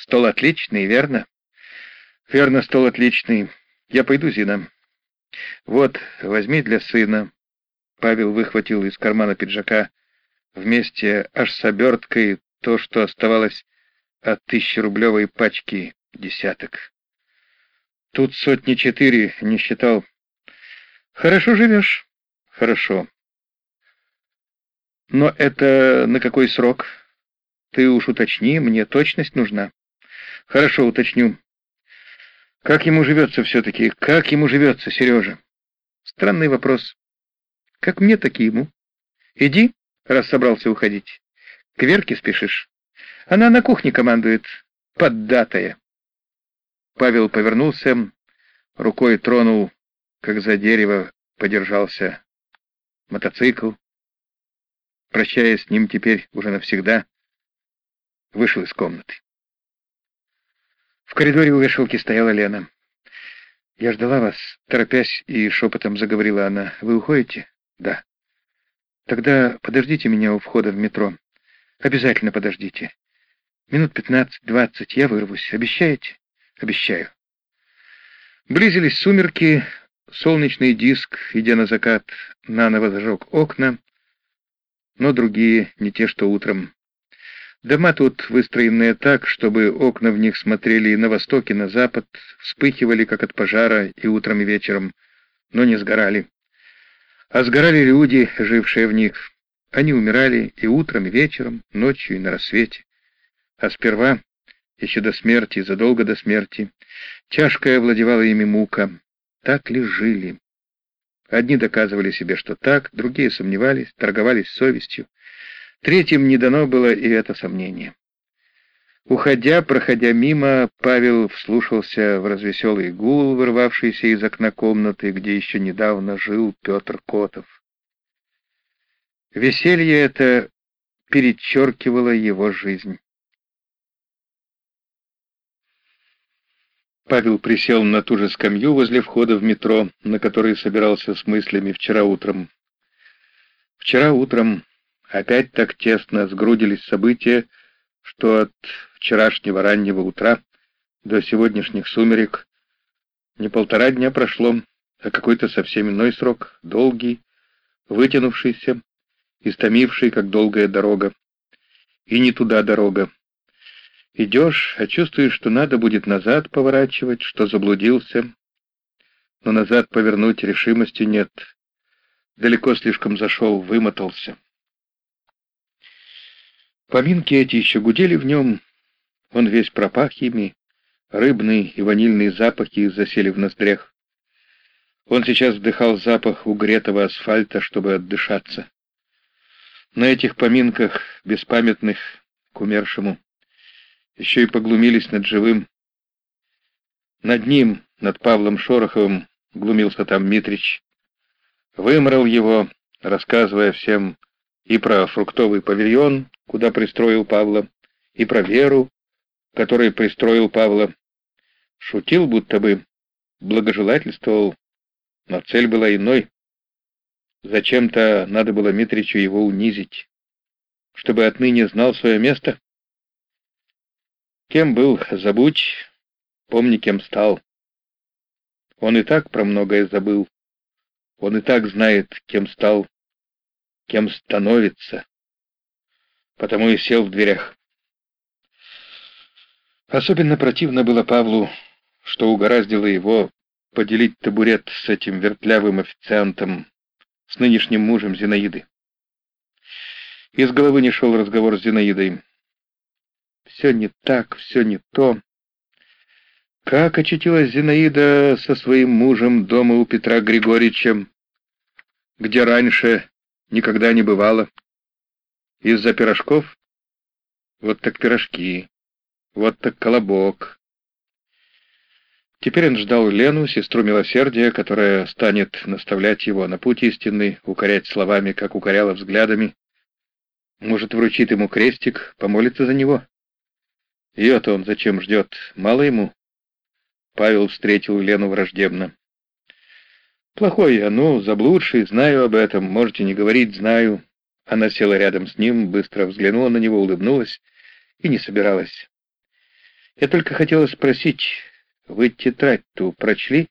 Стол отличный, верно? Верно, стол отличный. Я пойду, Зина. Вот, возьми для сына. Павел выхватил из кармана пиджака вместе аж с оберткой то, что оставалось от тысячерублевой пачки десяток. Тут сотни четыре, не считал. Хорошо живешь? Хорошо. Но это на какой срок? Ты уж уточни, мне точность нужна. Хорошо, уточню. Как ему живется все-таки? Как ему живется, Сережа? Странный вопрос. Как мне, так и ему. Иди, раз собрался уходить. К Верке спешишь. Она на кухне командует, поддатая. Павел повернулся, рукой тронул, как за дерево подержался мотоцикл. Прощаясь с ним теперь уже навсегда, вышел из комнаты. В коридоре у вешалки стояла Лена. «Я ждала вас», — торопясь и шепотом заговорила она. «Вы уходите?» «Да». «Тогда подождите меня у входа в метро. Обязательно подождите. Минут пятнадцать-двадцать я вырвусь. Обещаете?» «Обещаю». Близились сумерки, солнечный диск, идя на закат, наново зажег окна, но другие, не те, что утром. Дома тут выстроенные так, чтобы окна в них смотрели на восток, и на запад, вспыхивали, как от пожара, и утром, и вечером, но не сгорали. А сгорали люди, жившие в них. Они умирали и утром, и вечером, ночью, и на рассвете. А сперва, еще до смерти, задолго до смерти, тяжкая овладевала ими мука. Так ли жили? Одни доказывали себе, что так, другие сомневались, торговались совестью. Третьим не дано было и это сомнение. Уходя, проходя мимо, Павел вслушался в развеселый гул, вырвавшийся из окна комнаты, где еще недавно жил Петр Котов. Веселье это перечеркивало его жизнь. Павел присел на ту же скамью возле входа в метро, на которой собирался с мыслями вчера утром. Вчера утром Опять так тесно сгрудились события, что от вчерашнего раннего утра до сегодняшних сумерек не полтора дня прошло, а какой-то совсем иной срок, долгий, вытянувшийся, истомивший, как долгая дорога. И не туда дорога. Идешь, а чувствуешь, что надо будет назад поворачивать, что заблудился, но назад повернуть решимости нет. Далеко слишком зашел, вымотался. Поминки эти еще гудели в нем, он весь пропах ими, рыбные и ванильные запахи засели в ноздрях. Он сейчас вдыхал запах угретого асфальта, чтобы отдышаться. На этих поминках, беспамятных к умершему, еще и поглумились над живым. Над ним, над Павлом Шороховым, глумился там Митрич. Вымрал его, рассказывая всем и про фруктовый павильон, куда пристроил Павла, и про Веру, которой пристроил Павла. Шутил, будто бы благожелательствовал, но цель была иной. Зачем-то надо было Митричу его унизить, чтобы отныне знал свое место. Кем был, забудь, помни, кем стал. Он и так про многое забыл. Он и так знает, кем стал, кем становится потому и сел в дверях. Особенно противно было Павлу, что угораздило его поделить табурет с этим вертлявым официантом, с нынешним мужем Зинаиды. Из головы не шел разговор с Зинаидой. Все не так, все не то. Как очутилась Зинаида со своим мужем дома у Петра Григорьевича, где раньше никогда не бывало? Из-за пирожков? Вот так пирожки. Вот так колобок. Теперь он ждал Лену, сестру милосердия, которая станет наставлять его на путь истинный, укорять словами, как укоряла взглядами. Может, вручит ему крестик, помолится за него? Ее-то он зачем ждет? Мало ему? Павел встретил Лену враждебно. «Плохой я, ну, заблудший, знаю об этом, можете не говорить, знаю. Она села рядом с ним, быстро взглянула на него, улыбнулась и не собиралась. Я только хотела спросить, вы тетрадь ту прочли?